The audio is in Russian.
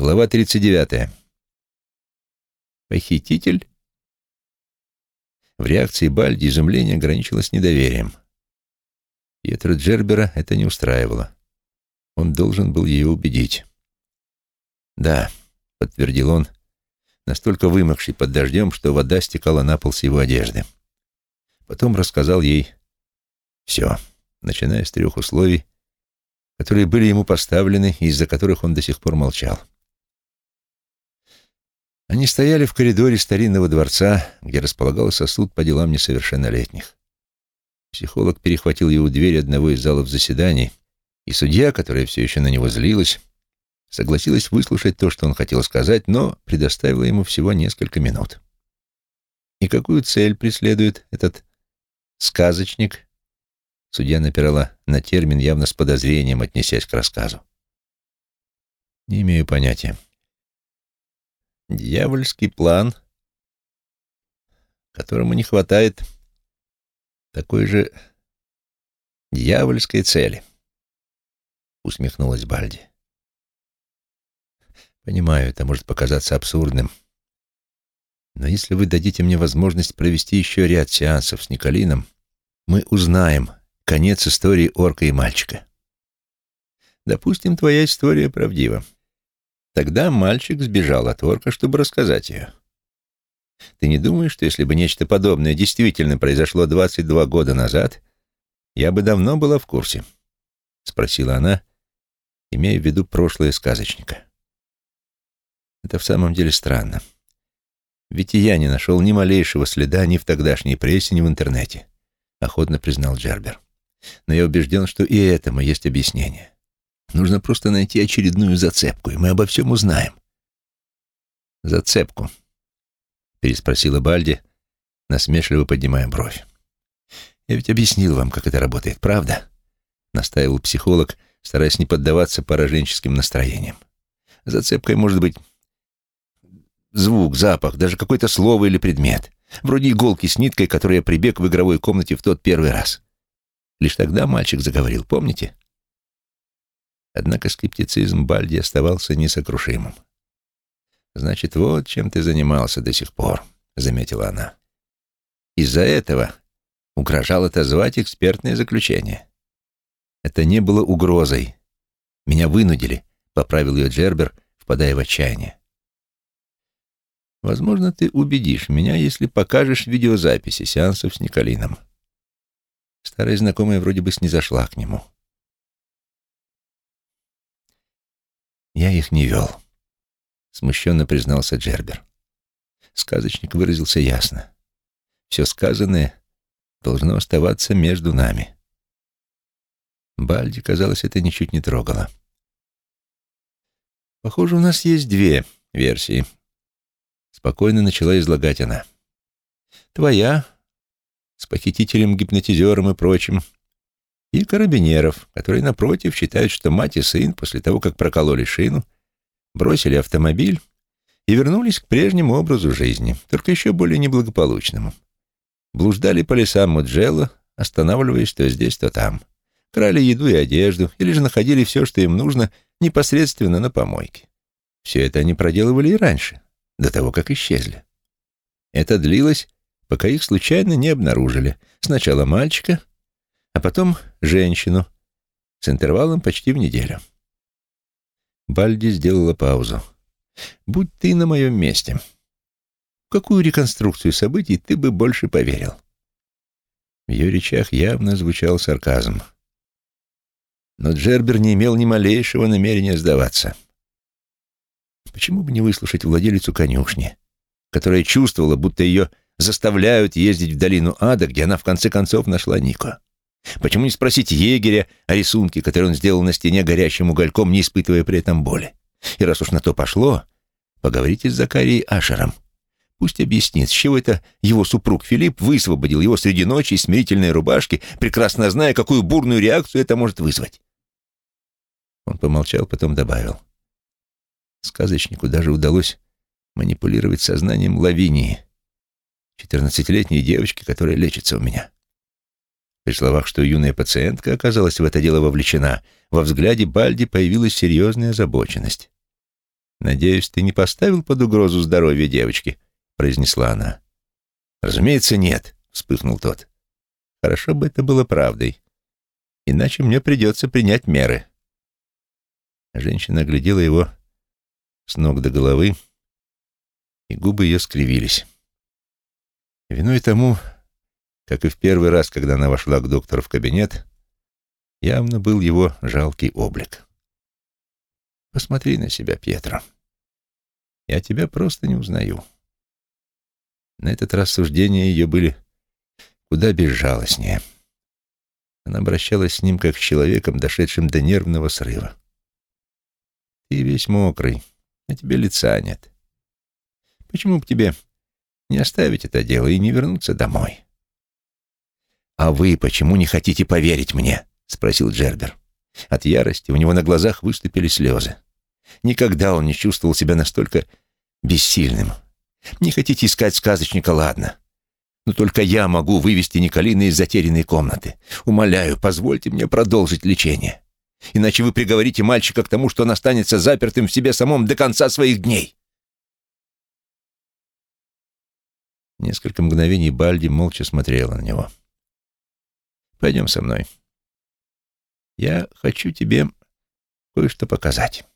Глава 39. Похититель? В реакции Бальди изумление ограничилось недоверием. Пьетро Джербера это не устраивало. Он должен был ее убедить. «Да», — подтвердил он, настолько вымокший под дождем, что вода стекала на пол с его одежды. Потом рассказал ей все, начиная с трех условий, которые были ему поставлены и из-за которых он до сих пор молчал. Они стояли в коридоре старинного дворца, где располагался суд по делам несовершеннолетних. Психолог перехватил его дверь одного из залов заседаний, и судья, которая все еще на него злилась, согласилась выслушать то, что он хотел сказать, но предоставила ему всего несколько минут. И какую цель преследует этот сказочник? Судья напирала на термин, явно с подозрением отнесясь к рассказу. Не имею понятия. Дьявольский план, которому не хватает такой же дьявольской цели, усмехнулась Бальди. Понимаю, это может показаться абсурдным, но если вы дадите мне возможность провести еще ряд сеансов с Николином, мы узнаем конец истории орка и мальчика. Допустим, твоя история правдива. Тогда мальчик сбежал от орка, чтобы рассказать ее. Ты не думаешь, что если бы нечто подобное действительно произошло 22 года назад, я бы давно была в курсе? Спросила она, имея в виду прошлое сказочника. Это в самом деле странно. Ведь и я не нашел ни малейшего следа ни в тогдашней прессе, ни в интернете, охотно признал Джербер. Но я убежден, что и этому есть объяснение. Нужно просто найти очередную зацепку, и мы обо всем узнаем. Зацепку? Переспросила Бальди, насмешливо поднимая бровь. Я ведь объяснил вам, как это работает, правда? Настаивал психолог, стараясь не поддаваться пораженческим настроениям. Зацепкой может быть звук, запах, даже какое-то слово или предмет. Вроде иголки с ниткой, которой я прибег в игровой комнате в тот первый раз. Лишь тогда мальчик заговорил, помните? Однако скептицизм Бальди оставался несокрушимым. «Значит, вот чем ты занимался до сих пор», — заметила она. «Из-за этого угрожал отозвать экспертное заключение. Это не было угрозой. Меня вынудили», — поправил ее Джербер, впадая в отчаяние. «Возможно, ты убедишь меня, если покажешь видеозаписи сеансов с Николином». Старая знакомая вроде бы снизошла к нему. Я их не вел, смущенно признался Джербер. Сказочник выразился ясно. Все сказанное должно оставаться между нами. Бальди, казалось, это ничуть не трогало. Похоже, у нас есть две версии. Спокойно начала излагать она. Твоя, с похитителем-гипнотизером и прочим, и карабинеров, которые, напротив, считают, что мать и сын, после того, как прокололи шину, бросили автомобиль и вернулись к прежнему образу жизни, только еще более неблагополучному. Блуждали по лесам Муджело, останавливаясь то здесь, то там. Крали еду и одежду, или же находили все, что им нужно, непосредственно на помойке. Все это они проделывали и раньше, до того, как исчезли. Это длилось, пока их случайно не обнаружили. Сначала мальчика, а потом женщину с интервалом почти в неделю. Бальди сделала паузу. «Будь ты на моем месте. В какую реконструкцию событий ты бы больше поверил?» В ее речах явно звучал сарказм. Но Джербер не имел ни малейшего намерения сдаваться. Почему бы не выслушать владелицу конюшни, которая чувствовала, будто ее заставляют ездить в долину ада, где она в конце концов нашла Нико? Почему не спросить егеря о рисунке, который он сделал на стене горящим угольком, не испытывая при этом боли? И раз уж на то пошло, поговорите с Закарией Ашером. Пусть объяснит, с чего это его супруг Филипп высвободил его среди ночи из смирительной рубашки, прекрасно зная, какую бурную реакцию это может вызвать. Он помолчал, потом добавил. Сказочнику даже удалось манипулировать сознанием Лавинии, четырнадцатилетней девочки, которая лечится у меня. При словах, что юная пациентка оказалась в это дело вовлечена, во взгляде Бальди появилась серьезная озабоченность. «Надеюсь, ты не поставил под угрозу здоровье девочки?» — произнесла она. «Разумеется, нет», — вспыхнул тот. «Хорошо бы это было правдой. Иначе мне придется принять меры». Женщина оглядела его с ног до головы, и губы ее скривились. Виной тому, как и в первый раз, когда она вошла к доктору в кабинет, явно был его жалкий облик. «Посмотри на себя, Пьетро. Я тебя просто не узнаю». На этот раз суждения ее были куда безжалостнее. Она обращалась с ним как с человеком, дошедшим до нервного срыва. «Ты весь мокрый, а тебе лица нет. Почему бы тебе не оставить это дело и не вернуться домой?» «А вы почему не хотите поверить мне?» — спросил Джербер. От ярости у него на глазах выступили слезы. Никогда он не чувствовал себя настолько бессильным. Не хотите искать сказочника, ладно. Но только я могу вывести Николина из затерянной комнаты. Умоляю, позвольте мне продолжить лечение. Иначе вы приговорите мальчика к тому, что он останется запертым в себе самом до конца своих дней. Несколько мгновений Бальди молча смотрела на него. «Пойдем со мной. Я хочу тебе кое-что показать».